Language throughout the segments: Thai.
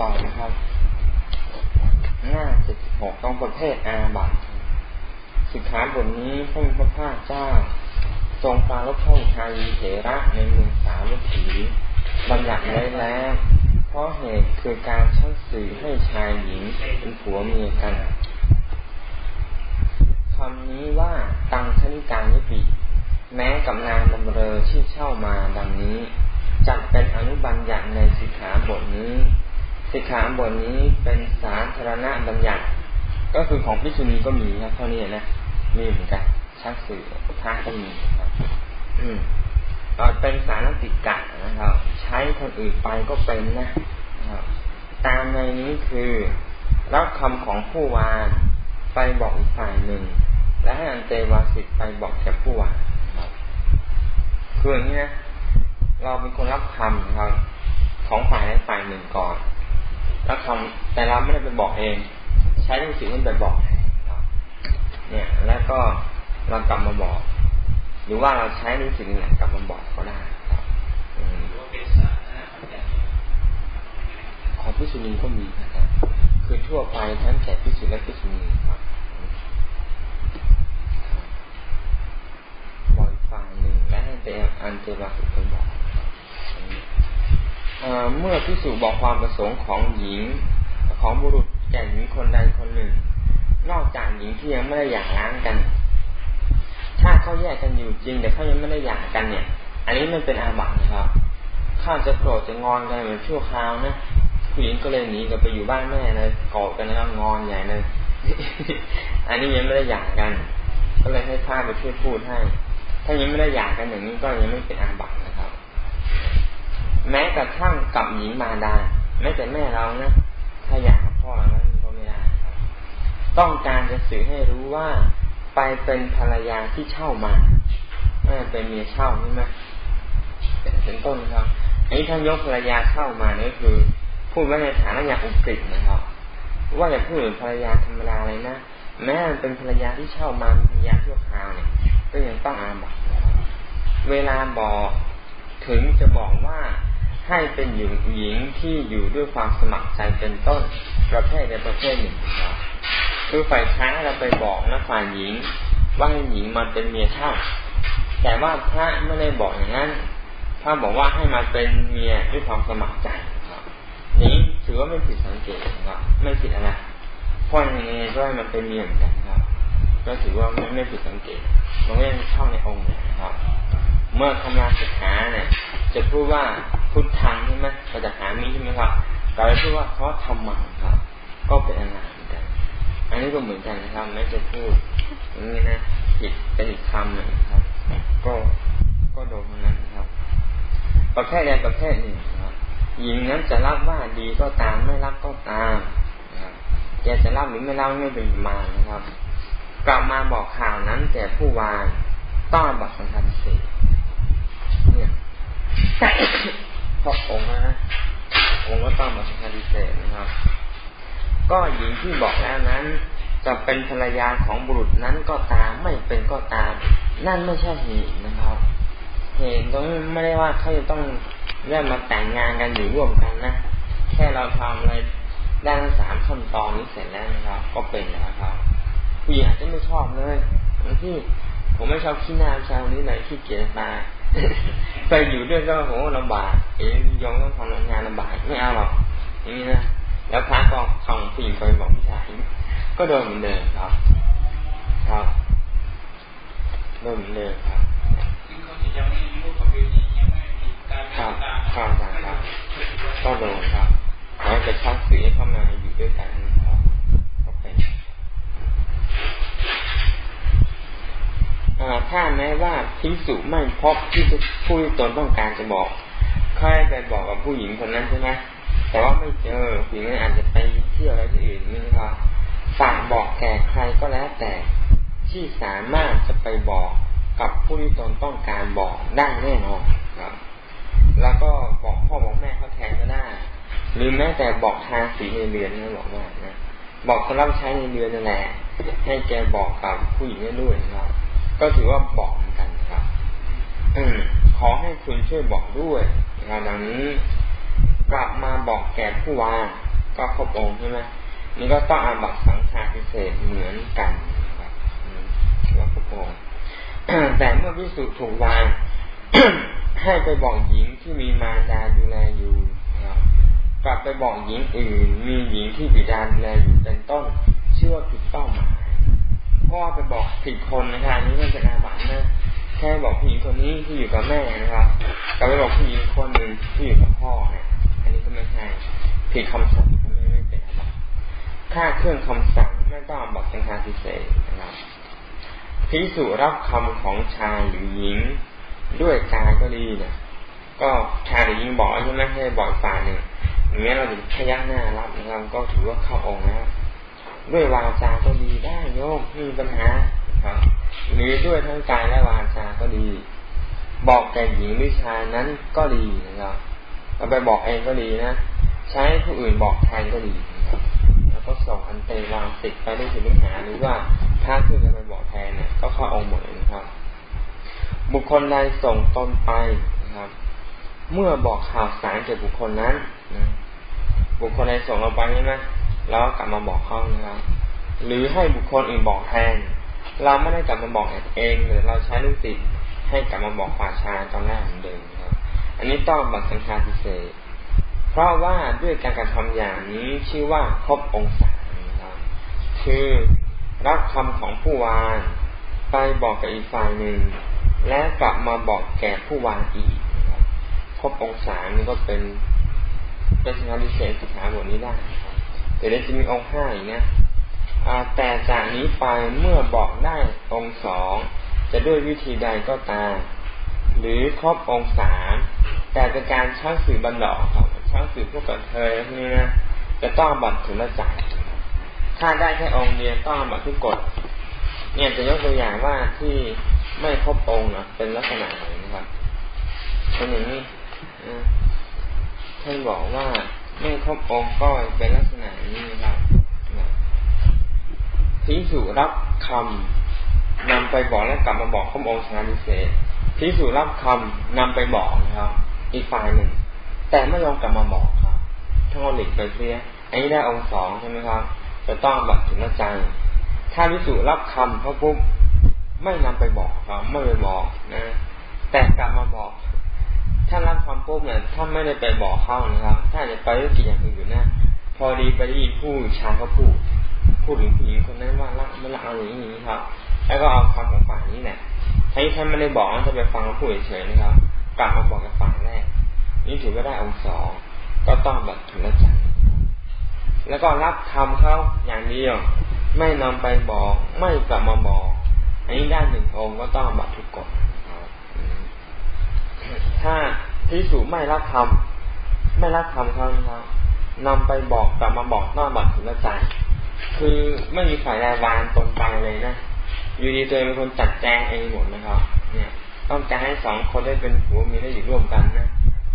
ต่อนะครับหน้าเจ็ดหกต้องประเภทอาบัตสิกขาบทนี้พระพุทธเจ้า ทรงปารบพระอุทายีเถระในเมืองสาวัตถีบัญญัติไว้แล้ว เพราะเหตุคือการชักสื่อให้ชายหญิงเป็นผัวเมียกันคำนี้ว่าตังคณิการยปิ แม้กับนางบำเรอที่เช่ามาดังนี้จัดเป็นอนุบัญญัติในสิกขาบทนี้ สิกขาบทนี้เป็นสาธารณบัญญัติ ก็คือของพิษุณีก็มีครับเท่านี้นะมีเหมือนกันชักสื่อพระก็มีครับ อืมเป็นสารติกะนะครับ ใช้คนอื่นไปก็เป็นนะครับตามในนี้คือรับคำของผู้วานไปบอกอีกฝ่ายหนึ่ง และให้อันเตวาสิตไปบอกแก่ผู้วานครับคืออย่างนี้นะเราเป็นคนรับคำครับ ของฝ่ายใดฝ่ายหนึ่งก่อน แล้วคำแต่เราไม่ได้ไปบอกเอง ใช้หนังสือให้ไปบอกครับเนี่ย แล้วก็เรากลับมาบอก หรือว่าเราใช้หนังสือนี่แหละกลับมาบอกก็ได้ครับของพิสุนีก็มีนะครับคือทั่วไปทั้งแก่พิสุและพิสุนีครับบอกฝ่ายหนึ่งและให้เตอันเตวาสุไปบอก เมื่อพิสูจบอกความประสงค์ของหญิงของบุรุษแก่หญิงคนใดคนหนึ่ง นอกจากหญิงที่ยังไม่ได้หย่าร้างกัน ถ้าเขาแยกกันอยู่จริง แต่เขายังไม่ได้หย่ากันเนี่ย อันนี้ไม่เป็นอาบัตินะครับข้าจะโกรธจะงอนกันเหมือนชั่วคราวนะผู้หญิงก็เลยหนีกันไปอยู่บ้านแม่เลยกอดกันแล้วงอนใหญ่เลยอันนี้ยังไม่ได้หย่ากัน ก็เลยให้ข้าไปช่วยพูดให้ ถ้ายังไม่ได้หย่ากันอย่างนี้ก็ยังไม่เป็นอาบัตินะ แม้กระทั่งกับหญิงมาดาแม้แต่แม่เรานะถ้าอยากพ่อเราก็ไม่ได้ครับ ต้องการจะสื่อให้รู้ว่าไปเป็นภรรยาที่เช่ามาไม่เป็นเมียเช่าใช่ไหมเป็นต้นครับอันนี้ท่านยกภรรยาเข้ามานี่คือ พูดไว้ในฐานะอย่างอุกฤษนะครับ ว่าอย่าพูดถึงภรรยาธรรมดาเลยนะแม้เป็นภรรยาที่เช่ามาภรรยาชั่วคราวเนี่ย ก็ยังต้องอาบัตเวลาบอกถึงจะบอกว่า ให้เป็นหญิงหญิงที่อยู่ด้วยความสมัครใจเป็นต้น ประเภทในประเภทหนึ่งครับคือฝ่ายชายเราไปบอกนะฝ่ายหญิง ว่าให้หญิงมาเป็นเมียเช่าแต่ว่าพระไม่ได้บอกอย่างนั้นพระบอกว่าให้มาเป็นเมียด้วยความสมัครใจครับนี้ถือว่าไม่ผิดสังเกตครับไม่ผิดอะไรเพราะยังไงก็ให้มันเป็นเมียเหมือนกันครับ ก็ถือว่าไม่ไม่ผิดสังเกตมันก็ยังเข้าในองค์นะครับ เมื่อคำนาศึกษาเนี่ย จะพูดว่า พุทธังใช่ไหมเราจะหามีใช่ไหมครับเราจะพูดว่าเพราะธรรมังครับ ก็เป็นอาหารเหมือนกัน อันนี้ก็เหมือนกันนะครับไม่จะพูดอย่างนี้นะผิดเป็นอีกคำหนึ่งครับ ก็ก็โดนเท่านั้นครับ ประเภทใดประเภทหนึ่งครับหญิงนั้นจะรับว่าดีก็ตามไม่รับก็ตามนะครับแกจะรับหรือไม่รับไม่เป็นมานะครับ กลับมาบอกข่าวนั้นแก่ผู้วานต้อนบัตรสังฆทเศษเนี่ย พระองค์นะองค์ก็ต้องมาสังฆาิเศษนะครับ ก็หญิงที่บอกแล้วนั้น จะเป็นภรรยาของบุรุษนั้นก็ตามไม่เป็นก็ตาม นั่นไม่ใช่เหตุนะครับเหตุตรงนี้ไม่ได้ว่าเขาจะต้องเริ่มมาแต่งงานกันอยู่ร่วมกันนะแค่เราทำอะไรได้ทั้งสามขั้นตอนนี้เสร็จแล้วนะครับ ก็เป็นแล้วครับผู้หญิงอาจจะไม่ชอบเลยที่ผมไม่ชอบขี้หน้าชาวนี้เลยขี้เกียจตา ไปอยู่ด้วยก็โหลำบากเอ้ยยองต้องทำงานลำบากไม่เอาหรอกอย่างนี้นะแล้วพระก็ทองผู้หญิงไปบอกผู้ชายก็โดนเหมือนเดิมครับ ครับโดนเหมือนเดิมครับครับครับครับก็โดนครับแล้วจะชักสีเข้ามาอยู่ด้วยกันครับก็เป็น ถ้าแม้ว่าพิสุไม่พบที่ผู้ตนต้องการจะบอกใครไปบอกกับผู้หญิงคนนั้นใช่ไหมแต่ว่าไม่เจอผู้หญิงอาจจะไปเที่ยวอะไรที่อื่นนี่นะครับฝากบอกแก่ใครก็แล้วแต่ที่สามารถจะไปบอกกับผู้ที่ตนต้องการบอกได้แน่นอนครับ แล้วก็บอกพ่อบอกแม่เขาแทนก็ได้ หรือแม้แต่บอกทางสีในเรือนนะบอกว่านะบอกคนรับใช้ในเรือนนั่นแหละให้แกบอกกับผู้หญิงด้วยนะครับ ก็ถือว่าบอกเหมือนกันครับ อืมขอให้คุณช่วยบอกด้วยนะครับดังนี้กลับมาบอกแก่ผู้วางก็ครบองค์ใช่ไหมนี่ก็ต้องอาบัตสังฆาพิเศษเหมือนกันครับว่าครบองค์แต่เมื่อพิสุถูกวางให้ไปบอกหญิงที่มีมารดาดูแลอยู่กลับไปบอกหญิงอื่น มีหญิงที่บิดาดูแลอยู่เป็นต้น เชื่อผิดเป้าหมายเพราะว่าไปบอกผิดคนนะครับนี่มันเป็นอาบัตินะแค่บอกผู้หญิงคนนี้ที่อยู่กับแม่นะครับกับไปบอกผู้หญิงคนหนึ่งที่อยู่กับพ่อเนี่ย อันนี้ก็ไม่ใช่ผิดคำสั่งไม่ไม่เป็นอาบัติค่าเครื่องคำสั่งไม่ต้องบอกเป็นคาพิเศษนะครับพิสูรับคำของชายหรือหญิง ด้วยกายก็ดีเนี่ยก็ชายหรือหญิงบอกใช่ไหมให้บอกฝ่ายหนึ่งอย่างนี้เราจะพยักหน้ารับนะครับก็ถือว่าเข้าองค์แล้วด้วยวาจาก็ดีได้ มีปัญหาครับหรือด้วยทั้งกายและวาจาก็ดี บอกแก่หญิงหรือชายนั้นก็ดีนะครับเราไปบอกเองก็ดีนะใช้ผู้อื่นบอกแทนก็ดีนะครับแล้วก็ส่งอันเตวางติดไปด้วยสิปัญหาหรือว่าถ้าเพื่อนจะไปบอกแทนเนี่ยก็เข้าองค์หมดนะครับ บุคคลใดส่งตนไปนะครับ เมื่อบอกข่าวสารแก่บุคคลนั้นนะบุคคลใดส่งเราไปใช่ไหมแล้วกลับมาบอกเขานะครับ หรือให้บุคคลอื่นบอกแทน เราไม่ได้กลับมาบอกเองหรือเราใช้ลูกศิษย์ให้กลับมาบอกฝ่าชาตอนแรกเหมือนเดิมครับ อันนี้ต้องบัตรสังฆาพิเศษเพราะว่าด้วยการกระทำอย่างนี้ชื่อว่าครบองศาครับคือรับคำของผู้วานไปบอกกับอีกฝ่ายหนึ่ง และกลับมาบอกแก่ผู้วานอีกครบองศานี่ก็เป็นเป็นสังฆาพิเศษสิกขาบทนี้ได้แต่เดี๋ยวจะมีองค์ห้าอีกนะ แต่จากนี้ไปเมื่อบอกได้องค์สองจะด้วยวิธีใดก็ตาม หรือครบองค์สามแต่เป็นการชักสื่อบันดอกครับชักสื่อพวกกระเทยพวกนี้นะจะต้องบัตรถึงละจ่ายถ้าได้แค่องค์เดียวต้องบัตรทุกกฎเนี่ยจะยกตัวอย่างว่าที่ไม่ครบองค์นะเป็นลักษณะไหนนะครับเป็นอย่างนี้ท่านบอกว่าไม่ครบองค์ก็เป็นลักษณะนี้นะครับ พิสูรับคำนำไปบอกและกลับมาบอกข้อองค์ชาดิเศษพิสูรับคำนำไปบอกนะครับ อีกฝ่ายหนึ่ง แต่ไม่ยอมกลับมาบอกครับทั้งหลีกไปเสียอันนี้ได้องค์สองใช่ไหมครับ จะต้องบัตรถึงใจถ้าพิสูรับคำเขาปุ๊บไม่นำไปบอกครับ ไม่ไปบอกนะ แต่กลับมาบอก ถ้ารับความปุ๊บเนี่ยถ้าไม่ได้ไปบอกเขานะครับ ถ้าจะไปเรื่องกิจอย่างอื่นนะพอดีไปได้ยินผู้ชายเขาพูด พูดถึงผู้หญิงคนนั้นว่าละไม่ละเอาอย่างนี้ครับ แล้วก็เอาคำของฝ่ายนี้แหละถ้าท่านไม่ได้บอกจะไปฟังเขาพูดเฉยๆนะครับกลับมาบอกกับฝ่ายแรก นี่ถือว่าได้องค์สองก็ต้องแบบถึงละจันแล้วก็รับคำเขาอย่างเดียว ไม่นำไปบอกไม่กลับมาบอก อันนี้ด้านหนึ่งองค์ก็ต้องบัตรทุกกฎถ้าพิสูจไม่รับคำไม่รับคำเขานะครับนำไปบอกกลับมาบอกน้าบัตรถึงละใจ คือไม่มีฝ่ายใดวางตรงไปเลยนะ อยู่ดีตัวเองเป็นคนจัดแจงเองหมดนะครับ เนี่ย ต้องการให้สองคนได้เป็นผัวเมียได้อยู่ร่วมกันนะ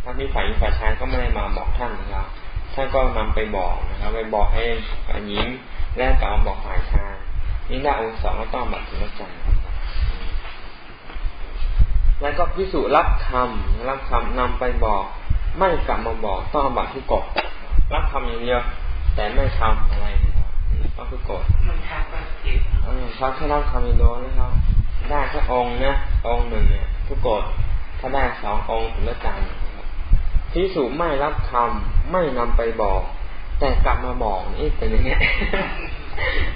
ท่านที่ฝ่ายฝ่ายชายก็ไม่ได้มาบอกท่านนะครับ ท่านก็นำไปบอกนะครับ ไปบอกเองฝ่ายหญิงและกลับมาบอกฝ่ายชายนี่ได้องค์สองก็ต้องบัตรถึงละใจแล้วก็พิสูจรับคำรับคำนำไปบอก ไม่กลับมาบอกต้องบัตรทุกกฎรับคำอย่างเดียวแต่ไม่ทำอะไร นะครับต้องทุกกฎมันทำก็ผิดเออพระแค่รับคำอย่างเดียวนะครับ ได้แค่องค์นะองค์หนึ่งเนี่ยทุกกฎถ้าได้สององค์ถึงละจันพิสูจไม่รับคำไม่นำไปบอก แต่กลับมาบอกนี่เป็นอย่างเงี้ย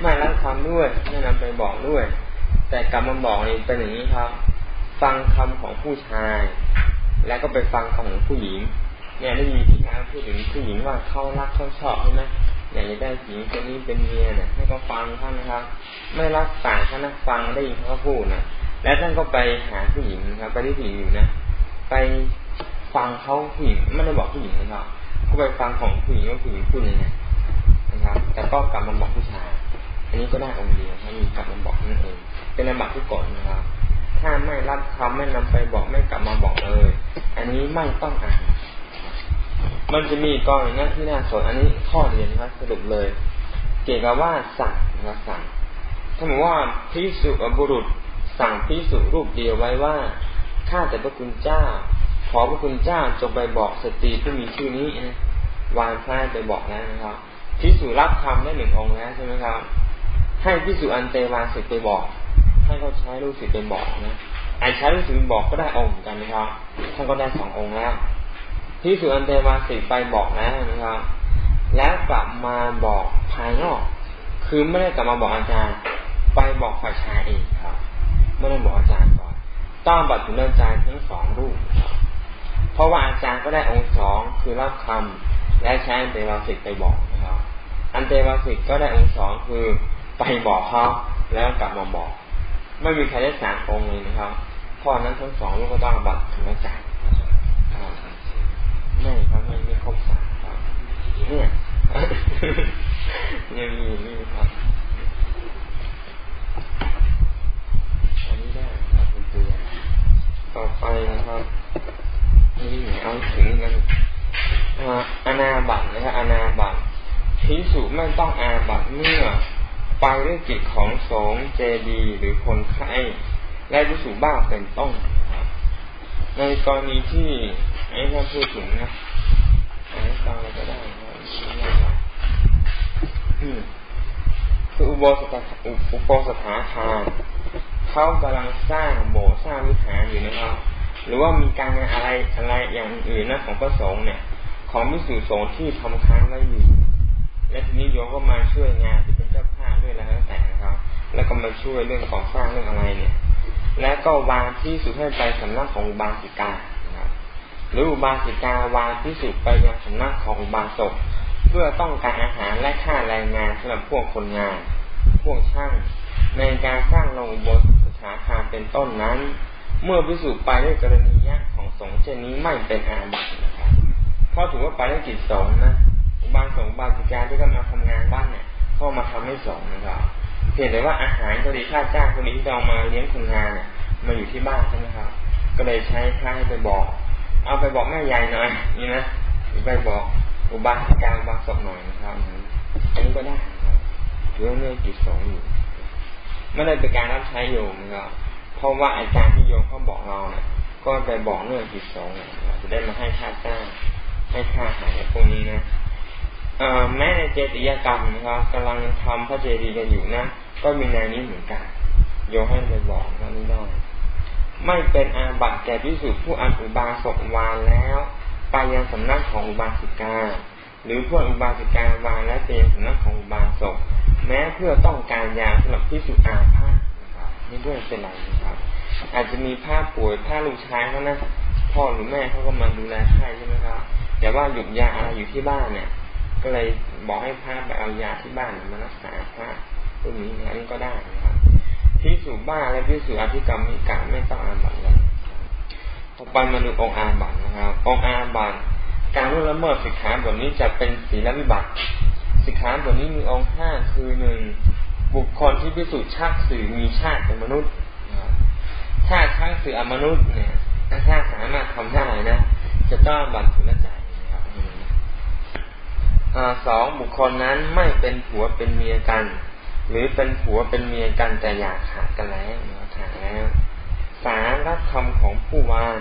ไม่รับคำด้วยไม่นำไปบอกด้วย แต่กลับมาบอกนี่เป็นอย่างนี้ครับ ฟังคำของผู้ชาย แล้วก็ไปฟังคำของผู้หญิงเนี่ยได้ยินที่อาพูดถึงผู้หญิงว่าเขารักเขาชอบใช่ไหม อยากจะได้หญิงคนนี้เป็นเมียเนี่ยให้เขาฟังท่านนะครับ ไม่รักต่างท่านนะฟังได้ยินเขาพูดนะแล้วท่านก็ไปหาผู้หญิงนะครับ ไปที่ผู้หญิงอยู่นะไปฟังเขาผู้หญิงไม่ได้บอกผู้หญิงนะครับก็ไปฟังของผู้หญิงว่าผู้หญิงพูดยังไงนะครับ แต่ก็กลับมาบอกผู้ชายอันนี้ก็ได้องค์เดียวถ้ามีกลับมาบอกนั่นเอง เป็นในบัตรที่กดนะครับ ถ้าไม่รับคำไม่นำไปบอกไม่กลับมาบอกเลย อันนี้ไม่ต้องอ่าน มันจะมีกรณีนะที่น่าสนอันนี้ข้อเรียนนะครับสรุปเลย เกี่ยวกับว่าสั่งนะครับสั่งถ้าบอกว่าพิสุบุรุษ สั่งพิสุรูปเดียวไว้ว่าข้าแต่พระคุณเจ้า ขอพระคุณเจ้าจงไปบอกสตรีผู้มีชื่อนี้นะวานพระไปบอกแล้วนะครับพิสูจรับคำได้หนึ่งองค์แล้วใช่ไหมครับ ให้พิสูจอันเตวาสิกไปบอกท่านก็ใช้ลูกศิษย์ไปบอกนะไอ้ใช้ลูกศิษย์บอกก็ได้องค์กันนะครับท่านก็ได้สององค์แล้ว พิสูจอันเตวาสิไปบอกแล้วนะครับ แล้วกลับมาบอกภายนอก คือไม่ได้กลับมาบอกอาจารย์ ไปบอกฝ่ายชายเองครับ ไม่ได้บอกอาจารย์ก่อน ต้องบัตรถึงอาจารย์ทั้งสองรูปเพราะว่าอาจารย์ก็ได้องค์สองคือรับคำและใช้อันเตวาสิกไปบอกนะครับ อันเตวาสิกก็ได้องค์สองคือไปบอกเขาแล้วกลับมาบอก ไม่มีใครได้สามองค์เลยนะครับพ่อนั้นทั้งสองลูกก็ต้องบัตรถึงอาจารย์ไม่ครับไม่ไม่ครบสามครับเนี่ยยังมีนี่ครับอันนี้ได้ครับเป็นตัวต่อไปนะครับนี่เอาถึงกันอาณาบัตนะครับอาณาบัตพิสุ ไม่ต้องอาบัตเมื่อไปด้วยจิตของสงเจดีหรือคนไข้และพิสุบ้าเป็นต้นในกรณีที่ไอ้ท่านพูดถึงนะอ่านฟังเราก็ได้คืออุโบสถอุโบสถาคารเขากำลังสร้างโบสถ์สร้างวิหารอยู่นะครับ หรือว่ามีการงานอะไรอะไรอย่างอื่นนะของพระสงฆ์เนี่ย ของมิสุสงฆ์ที่ทำค้างไว้อยู่ และทีนี้โยมก็มาช่วยงานที่เป็นเจ้าภาพด้วยแล้วแต่นะครับ แล้วก็มาช่วยเรื่องก่อสร้างเรื่องอะไรเนี่ย แล้วก็วางที่สุดให้ไปสำนักของอุบาสิกานะครับหรืออุบาสิกาวางที่สุดไปยังสำนักของอุบาสกเพื่อต้องการอาหารและค่าแรงงานสำหรับพวกคนงาน พวกช่าง ในการสร้างโรงอุโบสถาคารเป็นต้นนั้น เมื่อพิสูจน์ไปด้วยกรณียะของสงฆ์เช่นนี้ไม่เป็นอาบัตินะครับเพราะถือว่าไปด้วยจิตสงฆ์นะ บางสงบางกิจการที่ก็มาทำงานบ้านเนี่ยเข้ามาทำให้สองนะครับเพียงแต่ว่าอาหารก็ดีค่าจ้างคนนี้ที่เรามาเลี้ยงคนงานเนี่ยมาอยู่ที่บ้านใช่ไหมครับ ก็เลยใช้ค่าให้ไปบอก เอาไปบอกแม่ยายหน่อยนี่นะไปบอกอุบาสิกาบางศหน่อยนะครับอันนี้ก็ได้ครับถือว่าเมื่อกิจสงอยู่ไม่ได้เป็นการรับใช้โยมนะครับเพราะว่าอาจารย์ที่โยมเขาบอกเราเนี่ยก็ไปบอกเรื่องจิตสงจะได้มาให้ค่าจ้างให้ค่าหายพวกนี้นะ แม้ในเจติยกรรมนะครับกำลังทำพระเจดีย์กันอยู่นะ ก็มีแนนี้เหมือนกัน โยให้ไปบอกก็ไม่ได้ไม่เป็นอาบัติแก่พิสุผู้อันอุบาสกวานแล้ว ไปยังสำนักของอุบาสิกา หรือพวกอุบาสิกาวานและเป็นสำนักของอุบาสกแม้เพื่อต้องการยาสำหรับพิสุอาพาธนี่ด้วยเป็นไรนะครับ อาจจะมีผ้าป่วยผ้าลูกชายเขานะพ่อหรือแม่เขาก็มาดูแลให้ใช่ไหมครับ แต่ว่าหยุดยาอะไรอยู่ที่บ้านเนี่ย ก็เลยบอกให้พาไปเอายาที่บ้านมารักษาพระตัวนี้นะนี่ก็ได้นะครับพิสูจบ้าและพิสูจอภิกรรมมีการไม่ต้องอาบัตเลยต่อไปมาดูองอาบัตนะครับองอาบัตการล่วงละเมิดสิกขาบทนี้จะเป็นศีลวิบัติสิกขาบทนี้มีองค์ห้าคือหนึ่งบุคคลที่พิสูจน์ชาติสื่อมีชาติเป็นมนุษย์ถ้าชาติสื่ออมนุษย์เนี่ยถ้าสามารถทำได้นะจะต้องบัตรทุนจนะครับ สองบุคคลนั้นไม่เป็นผัวเป็นเมียกัน หรือเป็นผัวเป็นเมียกันแต่อยากขาดกันแล้วขาดแล้วสามรับคำของผู้ว่าน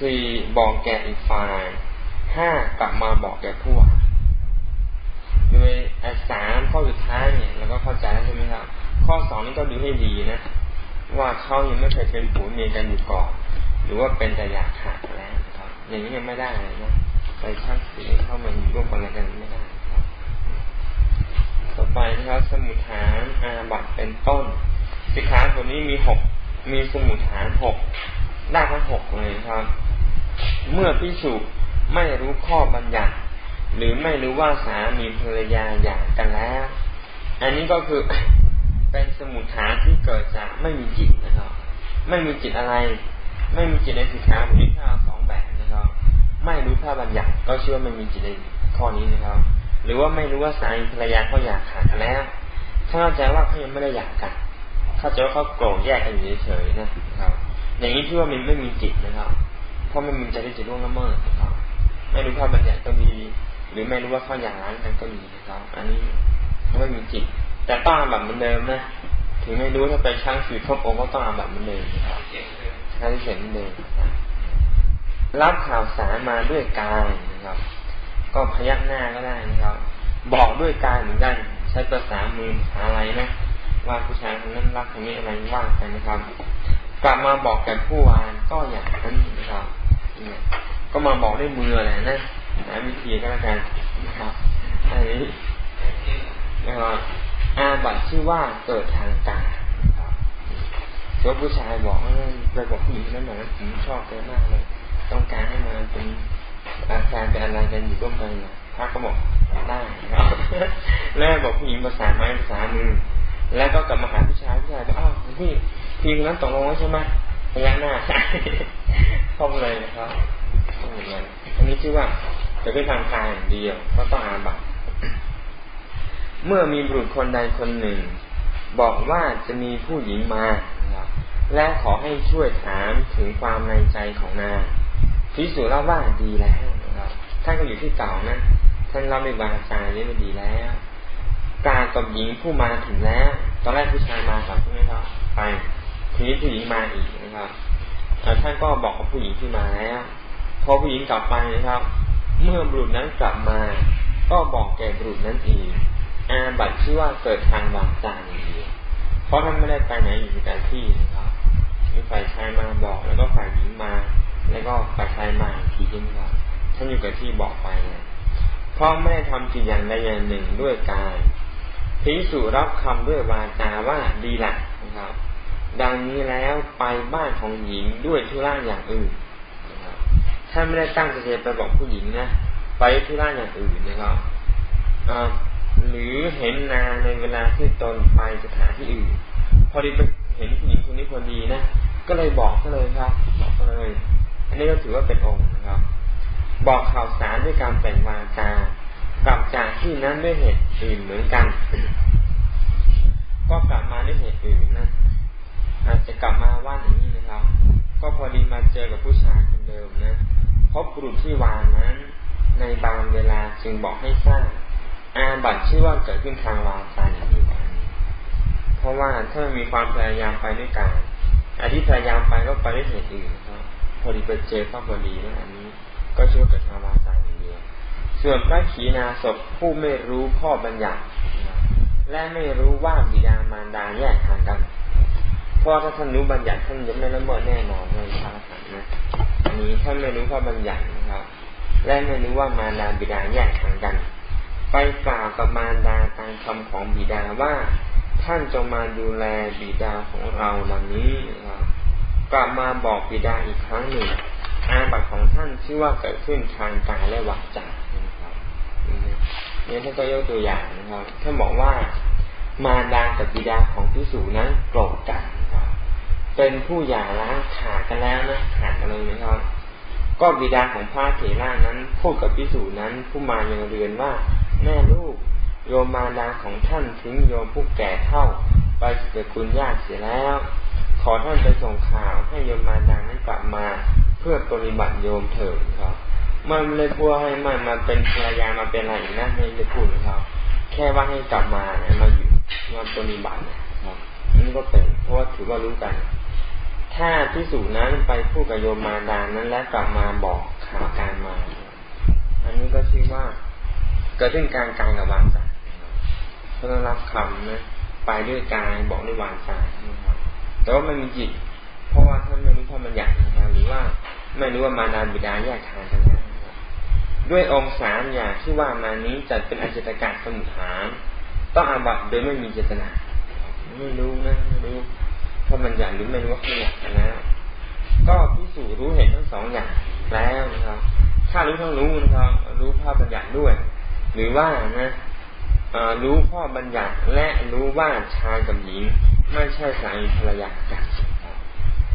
สี่บอกแก่อีกฝ่ายห้ากลับมาบอกแก่ผู้ว่านโดยสามข้อสุดท้ายเนี่ยเราก็เข้าใจแล้วใช่ไหมครับ ข้อสองนี่ก็ดูให้ดีนะ ว่าเขายังไม่เคยเป็นผัวเมียกันอยู่ก่อน หรือว่าเป็นแต่อยากขาดแล้วครับอย่างนี้ยังไม่ได้เลยนะ ไปชักสีเข้ามาอยู่ร่วมกันอะไรกันไม่ได้ครับ ต่อไปนะครับสมุทฐานอาบัตเป็นต้นสิกขาตัวนี้มีหกมีสมุทฐานหกได้ทั้งหกเลยครับ เมื่อพิสูจไม่รู้ข้อบัญญัติ หรือไม่รู้ว่าสามีภรรยาอย่ากกันแล้ว อันนี้ก็คือเป็นสมุทฐานที่เกิดจากไม่มีจิตนะครับ ไม่มีจิตอะไร ไม่มีจิตในสิกขาบทนี้ถ้าสองแบบนะครับ ไม่รู้พระบัญญัติก็เชื่อว่าไม่มีจิตในข้อนี้นะครับ หรือว่าไม่รู้ว่าสามีภรรยาเขาอยากขาดกันแล้ว ถ้าเข้าใจว่าเขายังไม่ได้อยากกัน เข้าใจว่าเขาโกรธแยกกันอยู่เฉยๆนะครับ อย่างนี้ที่ว่ามันไม่มีจิตนะครับ เพราะไม่มีใจที่จะร่วงละเมิดนะครับ ไม่รู้พระบัญญัติก็มี หรือไม่รู้ว่าเขาอยางร้านกันก็มีนะครับ อันนี้ไม่มีจิต แต่ต้องแบบเหมือนเดิมนะ ถึงไม่รู้ถ้าไปช่างสื่อครบองค์ก็ต้องแบบเหมือนเดิมนะครับถ้าที่เห็นเหมือนเดิม รับข่าวสารมาด้วยกายนะครับ ก็พยักหน้าก็ได้นะครับ บอกด้วยกายเหมือนกันใช้ภาษามือภาษาอะไรนะว่าผู้ชายคนนั้นรักคนนี้อะไรว่ากันนะครับกลับมาบอกแก่ผู้วานก็อย่างนั้นนะครับก็มาบอกด้วยมืออะไรนะหาวิธีก็แล้วกันนะครับอันนี้นะครับอาบัตชื่อว่าเกิดทางกายถ้าผู้ชายบอกว่าไปบอกผู้หญิงนั้นหน่อยผมชอบเธอมากเลย ต้องการให้มาเป็นอาการเป็นอะไรกันอยู่ร่วมกันนะพระก็บอกได้ครับแล้วบอกผู้หญิงภาษาไม้ภาษามือ แล้วก็กลับมาหาผู้ชายผู้ชายบอกอ้าวพี่พี่คนนั้นตกลงไว้ใช่ไหมพยักหน้าเข้าเลยนะครับเข้าเลยอันนี้ชื่อว่าจะเป็นทางกายอย่างเดียวก็ต้องอาบัตเมื่อมีบุรุษคนใดคนหนึ่ง บอกว่าจะมีผู้หญิงมาและขอให้ช่วยถามถึงความในใจของนาง พิสูจน์แล้วว่าดีแล้วนะครับท่านก็อยู่ที่เก่านะท่านเราไม่บางใจานี้มันดีแล้วการกับหญิงผู้มาถึงแล้ว ตอนแรกผู้ชายมาก่อนใช่ไหมครับไปทีนี้ผู้หญิงมาอีกนะครับท่านก็บอกกับผู้หญิงที่มาแล้วพอผู้หญิงกลับไปนะครับ เมื่อบุรุษนั้นกลับมา ก็บอกแก่บุรุษนั้นอีกอาบัตชื่อว่าเกิดทางวางใจดีเพราะท่านไม่ได้ไปไหนอยู่แต่ที่นะครับมีฝ่ายชายมาบอกแล้วก็ฝ่ายหญิงมา แล้วก็ฝ่ายชายมาทีนึงครับท่านอยู่กับที่บอกไปเนี่ยเพราะไม่ได้ทำสิ่งอย่างใดอย่างหนึ่งด้วยกายพิสูรับคำด้วยวาจาว่าดีละนะครับ ดังนี้แล้วไปบ้านของหญิงด้วยธุระอย่างอื่นนะครับท่านไม่ได้ตั้งใจไปบอกผู้หญิงนะไปธุระอย่างอื่นนะครับหรือเห็นนางในเวลาที่ตนไปสถานที่อื่น พอดีไปเห็นผู้หญิงคนนี้พอดีนะก็เลยบอกก็เลยครับ บอกก็เลย อันนี้ก็ถือว่าเป็นองค์นะครับบอกข่าวสารด้วยการแต่งวาจากลับจากที่นั้นด้วยเหตุอื่นเหมือนกัน ก็กลับมาด้วยเหตุอื่นนะอาจจะกลับมาว่าอย่างนี้นะครับ ก็พอดีมาเจอกับผู้ชายคนเดิมนะพบบุรุษที่วานนั้น ในบางเวลาจึงบอกให้ทราบอาบัตชื่อว่าเกิดขึ้นทางวาจาอย่างนี้เพราะว่าถ้ามีความพยายามไปด้วยกันอันที่พยายามไปก็ไปด้วยเหตุอื่น อดีไปเจอข้าพอดีนะอันนี้ ก็ช่วยเกิดทางวาจาอย่างเดียวส่วนพระขีณาศพผู้ไม่รู้ข้อบัญญัติและไม่รู้ว่าบิดามารดาแยกทางกันเพราะถ้าท่านรู้บัญญัติท่านจะไม่ละเมิดแน่นอนในชาตินะอันนี้ท่านไม่รู้ข้อบัญญัตินะครับ และไม่รู้ว่ามารดาบิดาแยกทางกัน ไปกล่าวกับมารดาตามคำของบิดาว่าท่านจงมาดูแลบิดาของเราดังนี้นะครับ กลับมาบอกบิดาอีกครั้งหนึ่ง อาบัตของท่านชื่อว่าเกิดขึ้นทางกายและวาจานะครับนี่ท่านก็ยกตัวอย่างนะครับท่านบอกว่ามารดากับบิดาของพิสูจนั้นโกรธกันครับเป็นผู้หย่าร้างขาดกันแล้วนะขาดกันเลยนะครับ ก็บิดาของพระเถระนั้นพูดกับพิสูจนั้น ผู้มายังเรือนว่าแม่ลูกโยมมาดาของท่านทิ้งโยมผู้แก่เท่า ไปเกิดคุณญาติเสียแล้ว ขอท่านไปส่งข่าวให้โยมมาดานั้นกลับมาเพื่อปฏิบัติโยมเถิดครับ มันเลยพัวให้มันมาเป็นภรรยามาเป็นอะไรนะไม่ได้พูดครับ แค่ว่าให้กลับมามาอยู่มาปฏิบัตินะครับนี่ก็เป็นเพราะว่าถือว่ารู้กัน ถ้าพิสูจนั้นไปพูดกับโยมมาดานั้นและกลับมาบอกข่าวการมา อันนี้ก็ชื่อว่าเกิดขึ้นการกลายกับวาจาก็ต้องรับคำนะไปด้วยกายบอกด้วยวาจานะครับ แต่ว่ามันมีจิต เพราะว่าท่านไม่รู้พ่อมันอยากนะครับหรือว่าไม่รู้ว่ามาดาบิดาแยกทางกันแล้วด้วยองค์สามอย่างที่ว่ามานี้จัดเป็นอจิตการสมุทฐานต้องอาบัตโดยไม่มีเจตนาไม่รู้นะไม่รู้เพราะมันอยากหรือไม่รู้ว่าเขาอยากนแล้วก็พิสูจรู้เห็นทั้งสองอย่างแล้วนะครับ ถ้ารู้ทั้งรู้นะครับ รู้ภาพบัญญัติด้วย หรือว่านะรู้พ่อบัญญัติและรู้ว่าชายกับหญิง ไม่ใช่สามีภรรยากัน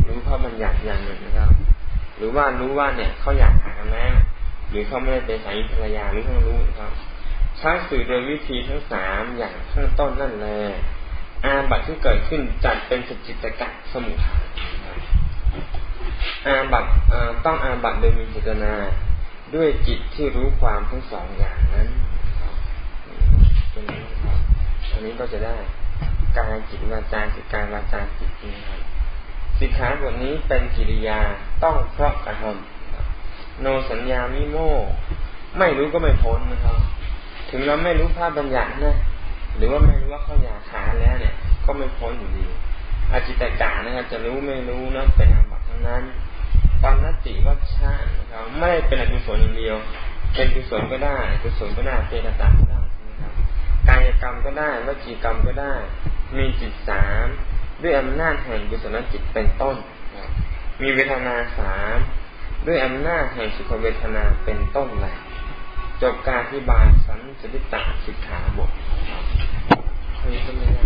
รู้เพ่อบัญญัติอย่างหนึ่งนะครับ หรือว่ารู้ว่าเนี่ยเขาอยากหากันแล้วหรือเขาไม่ได้เป็นสามีภรรยาหรือทั้งรู้นะครับช้างสื่อโดยวิธีทั้งสามอย่างข้างต้นนั่นแหละอาบัตที่เกิดขึ้นจัดเป็นสจิตกะสมุทฐานอาบัตต้องอาบัตโดยมีเจตนาด้วยจิตที่รู้ความทั้งสองอย่างนั้นตรงนี้ครับอันนี้ก็จะได้ กายจิตวาจาจิตกายวาจาจิตนะครับสิกขาบทนี้เป็นกิริยาต้องเพราะกระทำโนสัญญามิโมไม่รู้ก็ไม่พ้นนะครับ ถึงเราไม่รู้ภาพบัญญัตินะหรือว่าไม่รู้ว่าเขาอยากขาแล้วเนี่ย ก็ไม่พ้นอยู่ดีอาจิตกานะครับจะรู้ไม่รู้นะเป็นอาบัติทั้งนั้นปัญติวัชชานะครับไม่ได้เป็นอกุศลอย่างเดียว เป็นกุศลก็ได้กุศลก็ได้เจตตาก็ได้นะครับกายกรรมก็ได้วจีกรรมก็ได้ มีจิตสามด้วยอำนาจแห่งกุศลจิตเป็นต้น มีเวทนาสามด้วยอำนาจแห่งสุขเวทนาเป็นต้นแหละจบการที่บายสันสติตาสิกขาบทเฮ้ยก็ไม่ได้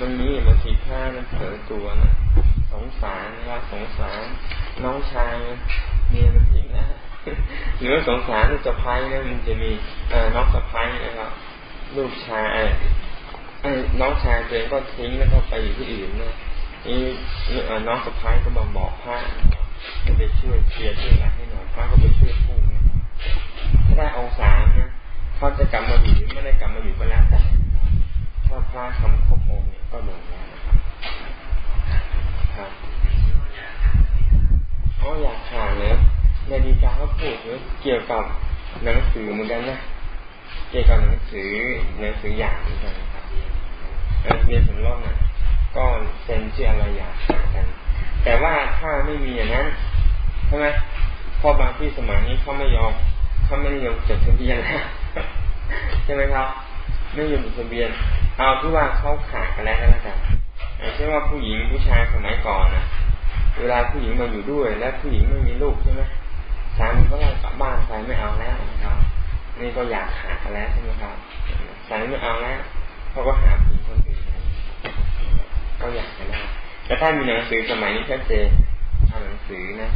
มันมีบางทีถ้ามันเผลอตัวนะสงสารว่าสงสาร น้องชายเมียมันทิ้งนะหรือว่าสงสารลูกสะพายนะมันจะมีน้องสะพายนะครับ ลูกชายน้องชายตัวเองก็ทิ้งแล้วก็ไปอยู่ที่อื่นนะนี่น้องสะพ้ายก็มาบอกพระจะไปช่วยเคลียร์ช่วยอะไรให้หน่อยพระก็ไปช่วยพูดถ้าได้องศานะเขาจะกลับมาอยู่ไม่ได้กลับมาอยู่ก็แล้วแต่ถ้าพระทำครบองค์เนี่ยก็ลงแล้วนะครับอ๋ออยากถามเนอะในดีกาก็พูดเกี่ยวกับหนังสือเหมือนกันนะ เกี่ยวกับหนังสือหนังสืออย่างเหมือนกันครับเรียนถึงรอบน่ะก็เซ็นชื่ออะไรอยากกัน แต่ว่าถ้าไม่มีอย่างนั้นใช่ไหมพอบางที่สมัยนี้เขาไม่ยอมเขาไม่นิยมจดทะเบียนแล้วใช่ไหมครับ ไม่ยอมจดทะเบียน เอาที่ว่าเขาขาดกันแล้วกันอย่างเช่นว่าผู้หญิงผู้ชายสมัยก่อนนะเวลาผู้หญิงมาอยู่ด้วย แล้วผู้หญิงไม่มีลูกใช่ไหมสามีก็ไล่กลับบ้านไปไม่เอาแล้วนะครับ นี่ก็อยากขาแล้วใช่ไหมครับสามีไม่เอาแล้วเขาก็หาผู้คนอื่นก็อยากจะได้แต่ถ้ามีหนังสือสมัยนี้ชัดเจนทำหนังสือนะ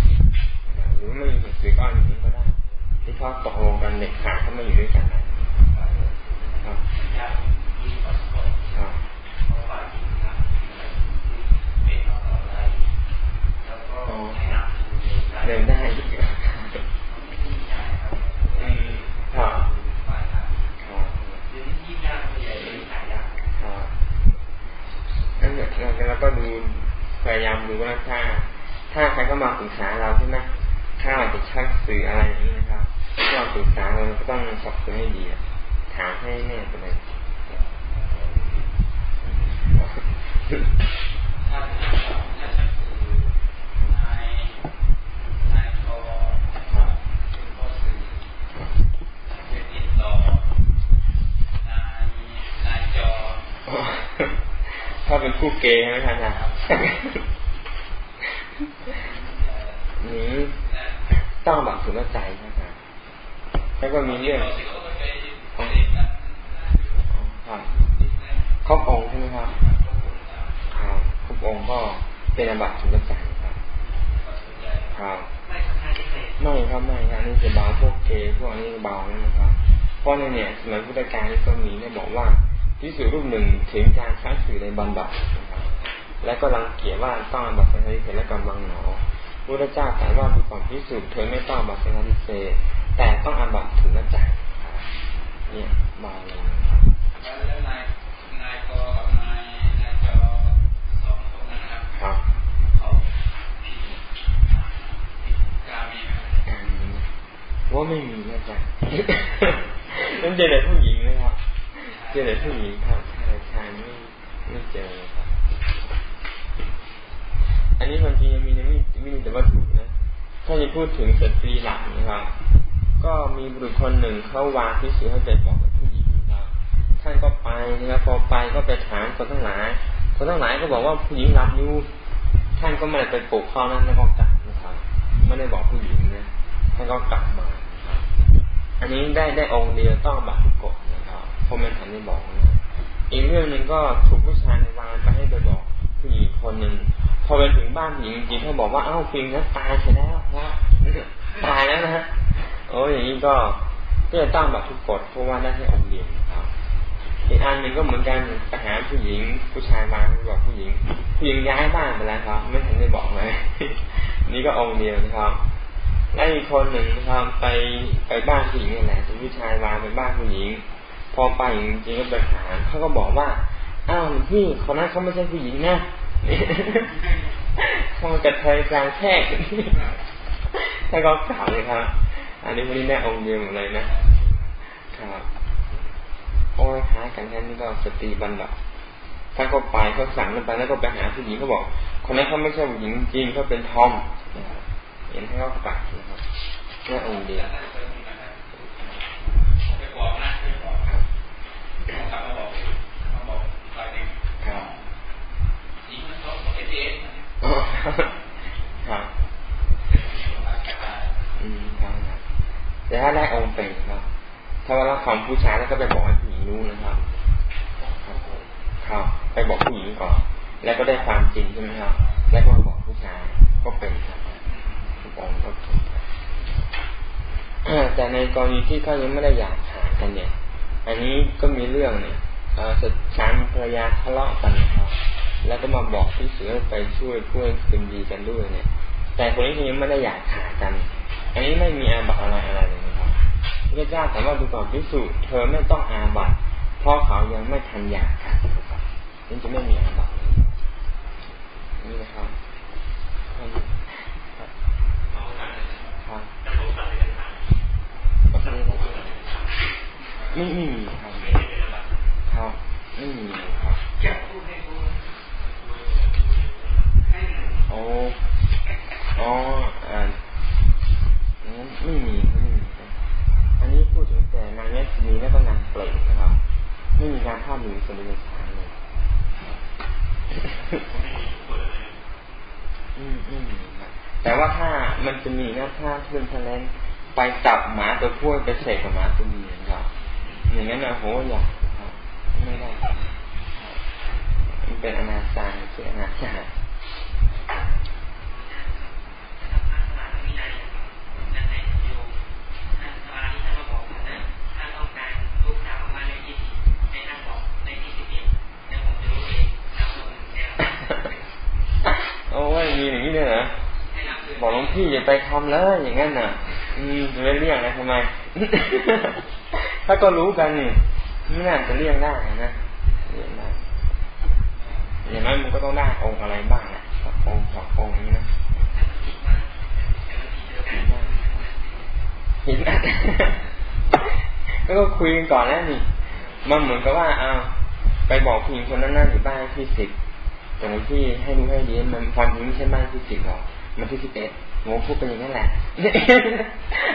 หรือไม่มีหนังสือก็อย่างนี้ก็ได้ ที่เขาตกลงกันเด็กขาดเขาไม่อยู่ด้วยกันนะครับเดินได้ แล้วก็ดูพยายามดูว่าถ้า ถ้าใครก็มาปรึกษาเราใช่ไหมถ้าเราจะชักสื่ออะไรอย่างนี้นะครับก็ปรึกษาเราก็ต้องสอบสวนให้ดีถามให้แน่ไปเลย ถ้าเป็นคู่เกย์ใช่ไหมครับนี้ต้องบังสุนใจนะครับ แล้วก็มีเรื่องครบองค์ใช่ไหมครับครับครบองค์ก็เป็นอบัตสุนใจครับครับไม่ครับไม่ครับนี่จะเบาพวกเกย์พวกนี้เบานะครับ เพราะในเนี่ยสมัยพุทธกาลนี่ก็มีเนี่ยบอกว่า พิสูรรูปหนึ่งถึงการใช้สื่อในบันดับและก็รังเกียจว่าต้องบัตสังฆทิเศและกำลังหนอพระเจ้าตรัสว่าดูความพิสูจเธอไม่ต้องบัตสังฆทิเศแต่ต้องอาบัตถึงละจักเนี่ยมาเลยแล้วนายนายกกับนายนายจอสองคนนะครับครับเขาการมีการมีว่าไม่มีนะจ๊ะนั่นเจอแต่ผู้หญิงนะครับ เจอแต่ผู้หญิงครับชายชายไม่ไม่เจอครับ อันนี้บางทียังมีในวิวินิแต่วัตถุนะ ถ้าจะพูดถึงสตรีหลักนะครับ ก็มีบุรุษคนหนึ่งเขาวางที่สื่อให้ไปบอกผู้หญิงนะครับ ท่านก็ไปนะครับพอไปก็ไปถามคนทั้งหลาย คนทั้งหลายก็บอกว่าผู้หญิงหลับอยู่ท่านก็ไม่ได้ไปปลุกเขานั้นแล้วก็กลับนะครับไม่ได้บอกผู้หญิงนะท่านก็กลับมา อันนี้ได้ได้องค์เดียวต้องบัตรทุกกฎ ราะมันทันได้บอกนะอีกเรื่องหนึ่งก็ถูกผู้ชายวางไปให้ไปบอกผู้หญิงคนหนึ่งพอไปถึงบ้านผู้หญิงจริงเขาบอกว่าเอ้าฟิงนั้นตายไปแล้วนะตายแล้วนะฮะโอ้อย่างนี้ก็ก็จะตั้งแบบทุกกฎเพราะว่าได้ให้องค์เดียวครับอีกอันหนึ่งก็เหมือนกันไปหาผู้หญิง ผู้ชายมาบอกผู้หญิงผู้หญิงย้ายบ้านไปแล้วครับ ไม่ทันได้บอกเลยนี่ก็องค์เดียวนะครับและอีกคนหนึ่งนะครับไปไปบ้านผู้หญิงนี่แหละผู้ชายมาไปบ้านผู้หญิง พอไปจริงๆก็ไปหาเขาก็บอกว่าอ้าวพี่คนนั้นเขาไม่ใช่ผู้หญิงนะเขากระเทยกลางแทกถ้าก็กล่าวเลยครับ อันนี้วันนี้แม่องค์เดียวหมดเลยนะครับโอ้ยค้ากันแค่นี้ก็สติบันดาถ้าก็ไปเขาสั่งกันไปแล้วก็ไปหาผู้หญิงเขาบอก คนนั้นเขาไม่ใช่ผู้หญิงจริงเขาเป็นทอมเห็นให้เขากลับนะครับแม่องค์เดียว ครับอืมครับแต่ถ้าได้องค์เป็นครับ ถ้าว่าเราฟังผู้ชายแล้วก็ไปบอกให้ผู้หญิงรู้นะครับ ครับ ไปบอกผู้หญิงก่อน แล้วก็ได้ความจริงใช่ไหมครับ แล้วก็บอกผู้ชายก็เป็นครับองค์ก็เป็นแต่ในกรณีที่เขายังไม่ได้อยากขากันเนี่ย อันนี้ก็มีเรื่องเนี่ยสสามีภรรยาทะเลาะกันนะครับ แล้วก็มาบอกพี่เสือไปช่วยช่วยคืนดีกันด้วยเนี่ย แต่คนนี้ยังไม่ได้อยากขากัน อันนี้ไม่มีอาบัตอะไรอะไรเลยนะครับพระเจ้าถามว่าดูก่อนพิสูจเธอไม่ต้องอาบัตเพราะเขายังไม่ทันอยากขาดนี่จะไม่มีอาบัตนี่นะครับไม่ไม่มีครับครับไม่มีครับโอ้อ๋ออ่าไม่มีไม่มีอันนี้พูดถึงแต่นางแยมีและก็นางเปล่งนะครับ ไม่มีการภาพหนึ่งสมุนไพรเลยอืมอืมแต่ว่าถ้ามัน จะมีนะถ้าเพื่อนทะเลนไปจับหมาตัวผู้ไปเสกกับหมาตัวเมียครับอย่างนั้นนะโหอยากไม่ได้มันเป็นอนาจารคืออนาจาร บอกหลวงพี่อย่าไปทำเลยอย่างนั้นน่ะ อืมจะเรียกนะทำไม ถ้าก็รู้กันนี่ไม่น่าจะเรียกได้นะเรียกได้อย่างนั้นมันก็ต้องได้องค์อะไรบ้างนะองค์สององค์นี้นะเห็นไหมก็คุยกันก่อนแล้วนี่มันเหมือนกับว่าเอาไปบอกผู้หญิงคนนั้นนั่นอยู่บ้านที่สิบแต่ที่ให้รู้ให้ดีมันความจริงไม่ใช่บ้านที่สิบหรอก มันที่สิบเอ็ดโง่พูดเป็นอย่างนั้นแหละ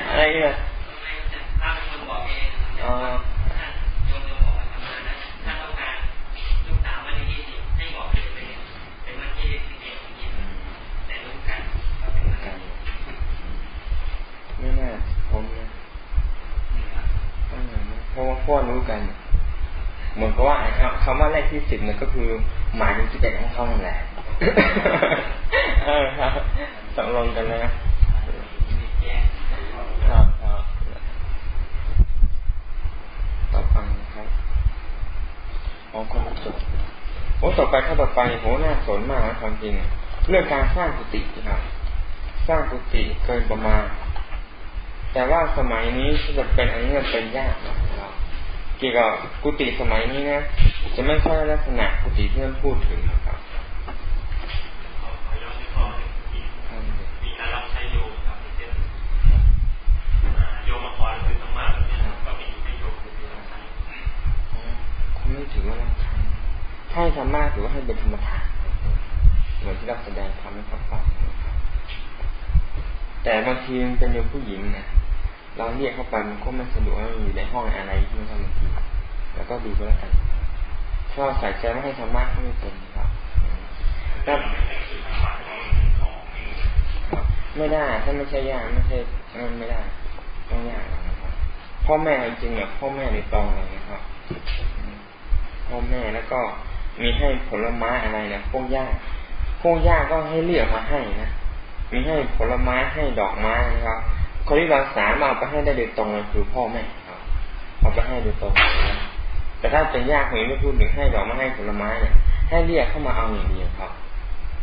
อะไรเนี่ยอ๋อไม่น่าผมนะเพราะว่าพ่อรู้กัน เหมือนกับว่าคำว่าเลขที่สิบเนี่ยก็คือหมายถึงสิบเอ็ดของเขานั่นแหละเออครับตกลงกันนะครับครับครับต่อไปนะครับอ๋อคนจบโอ้ ต่อไปโหน่าสนมากนะความจริง เรื่องการสร้างกุฏิครับสร้างกุฏิเกินประมาณ แต่ว่าสมัยนี้จะเป็นอันนี้มันเป็นยากนะครับเกี่ยวกับกุฏิสมัยนี้นะจะไม่ใช่ลักษณะกุฏิที่ท่านพูดถึงนะครับไม่ถือว่ารับใช้ให้ธ รมะถือว่าให้เป็นธรรมทานเหมือนที่เราแสดงทำให้เขาฟังแต่บางทีมันเป็นโยมผู้หญิงนะเราเรียกเข้าไปมันก็ไม่สะดวกมันอยู่ในห้องอะไรที่มันทำบางทีแล้วก็ดูก็แล้วกันถ้าใส่ใจไม่ให้ธรรมะก็ไม่เป็นครับถ้าไม่ได้ถ้าไม่ใช่ยากไม่ใช่ไม่ได้ต้องยากนะครับพ่อแม่จริงๆเนี่ยพ่อแม่ในตองเลยนะครับพ่อแม่แล้วก็ มีให้ผลไม้อะไรนะพวกย่าพวกย่าก็ให้เลือกมาให้นะมีให้ผลไม้ให้ดอกไม้นะครับคนที่เราสามารถไปให้ได้โดยตรงเลยคือพ่อแม่ครับเอาไปให้โดยตรงนะแต่ถ้าเป็นยากคนนี้ไม่พูดถึงให้ดอกไม้ให้ผลไม้เนี่ยให้เรียกเข้ามาเอาอย่างเดียวครับ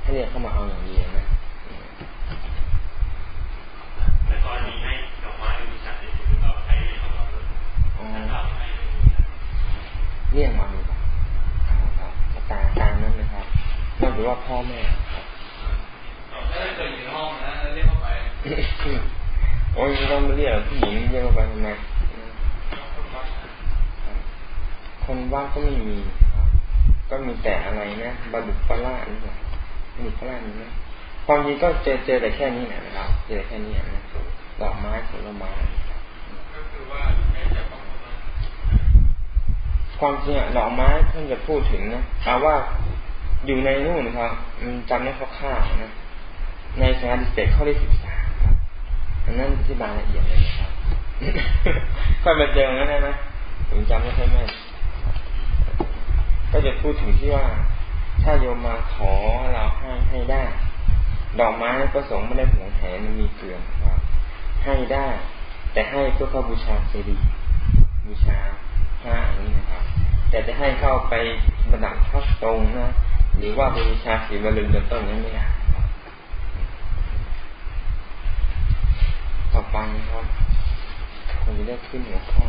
ให้เรียกเข้ามาเอาอย่างเดียวนะแต่ตอนนี้ให้ดอกไม้มีชาติเราให้เรียกเข้ามาเลยเลี่ยงเอา ดีกว่าครับตาตามนั้นนะครับนอกจากว่าพ่อแม่ครับถ้าเกิดอยู่ในห้องนะเรียกเข้าไปโอ้ยต้องเรียกผู้หญิงเยอะไปทำไมคนว่าก็ไม่มีก็มีแต่อะไรนะบาดุปลานี่แหละบาดุปลานี่นะความจริงก็เจอเจอแต่แค่นี้นะครับ เจอแค่นี้นะดอกไม้ผลไม้ก็คือว่าแม้แต่ ความจริงดอกไม้ท่านจะพูดถึงนะเอาว่าอยู่ในนู่นครับมันจำได้คร่าวๆนะ ในสังกัดเศษข้อที่สิบสามครับอันนั้นอธิบายละเอียดเลยนะครับค่อยมาเจองั้นได้ไหมผมจำไม่ค่อยแม่นก็จะพูดถึงที่ว่า ถ้าโยมมาขอเราให้ให้ได้ ดอกไม้ประสงค์ไม่ได้หวงแหนมันมีเกลือครับให้ได้ แต่ให้เพื่อเข้าบูชาเจดีย์บูชา พระอย่างนี้นะครับ แต่จะให้เข้าไปประดับพระตรงนะหรือว่าบูชาสีบรลึงเป็นต้นนี้ไม่ได้ต่อไปนะครับคงจะได้ขึ้นหัวข้อ